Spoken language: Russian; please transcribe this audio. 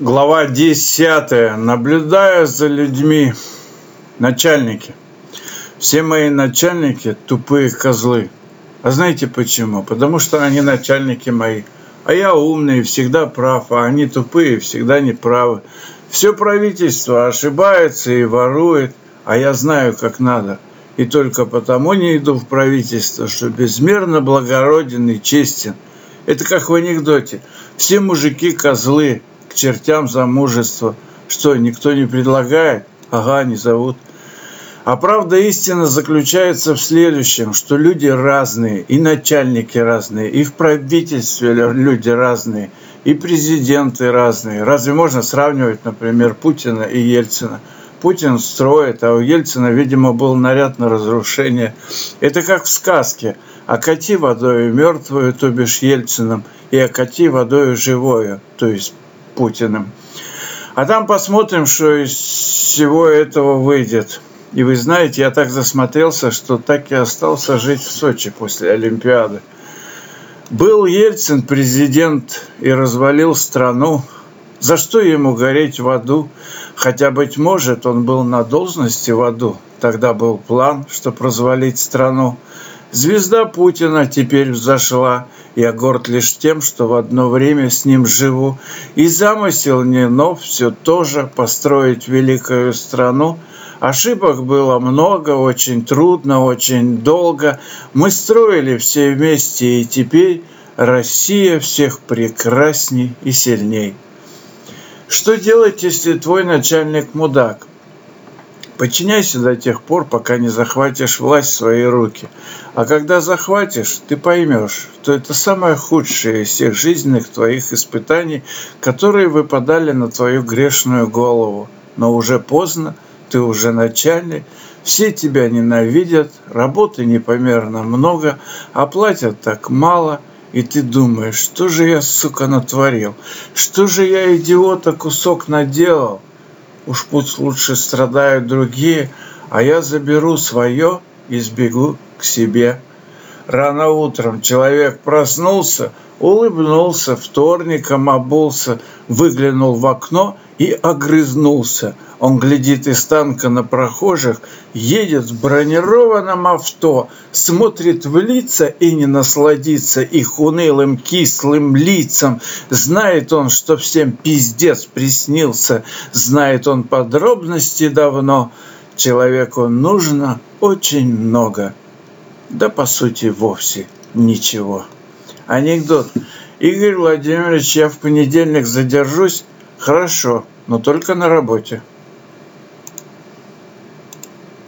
Глава 10. Наблюдая за людьми. Начальники. Все мои начальники – тупые козлы. А знаете почему? Потому что они начальники мои. А я умный, всегда прав, а они тупые, всегда неправы. Все правительство ошибается и ворует, а я знаю, как надо. И только потому не иду в правительство, что безмерно благороден и честен. Это как в анекдоте. Все мужики – козлы, к чертям замужество. Что, никто не предлагает? Ага, не зовут. А правда истина заключается в следующем, что люди разные, и начальники разные, и в правительстве люди разные, и президенты разные. Разве можно сравнивать, например, Путина и Ельцина? Путин строит, а у Ельцина, видимо, был наряд на разрушение. Это как в сказке. Окати водою мертвую, то бишь Ельцином, и окати водою живою, то есть Путиным. А там посмотрим, что из всего этого выйдет. И вы знаете, я так засмотрелся, что так и остался жить в Сочи после Олимпиады. Был Ельцин президент и развалил страну. За что ему гореть в аду? Хотя, быть может, он был на должности в аду. Тогда был план, чтобы развалить страну. Звезда Путина теперь взошла. Я горд лишь тем, что в одно время с ним живу. И замысел не нов, все тоже построить великую страну. Ошибок было много, очень трудно, очень долго. Мы строили все вместе, и теперь Россия всех прекрасней и сильней. Что делать, если твой начальник мудак? Подчиняйся до тех пор, пока не захватишь власть в свои руки. А когда захватишь, ты поймешь, что это самое худшее из всех жизненных твоих испытаний, которые выпадали на твою грешную голову. Но уже поздно, ты уже начальник, все тебя ненавидят, работы непомерно много, а платят так мало, и ты думаешь, что же я, сука, натворил? Что же я, идиота, кусок наделал? Уж пусть лучше страдают другие, а я заберу свое и сбегу к себе. Рано утром человек проснулся, улыбнулся, вторником обулся, выглянул в окно и огрызнулся. Он глядит из танка на прохожих, едет в бронированном авто, смотрит в лица и не насладится их унылым кислым лицам. Знает он, что всем пиздец приснился, знает он подробности давно. Человеку нужно очень много, да по сути вовсе ничего. Анекдот. Игорь Владимирович, я в понедельник задержусь. Хорошо, но только на работе.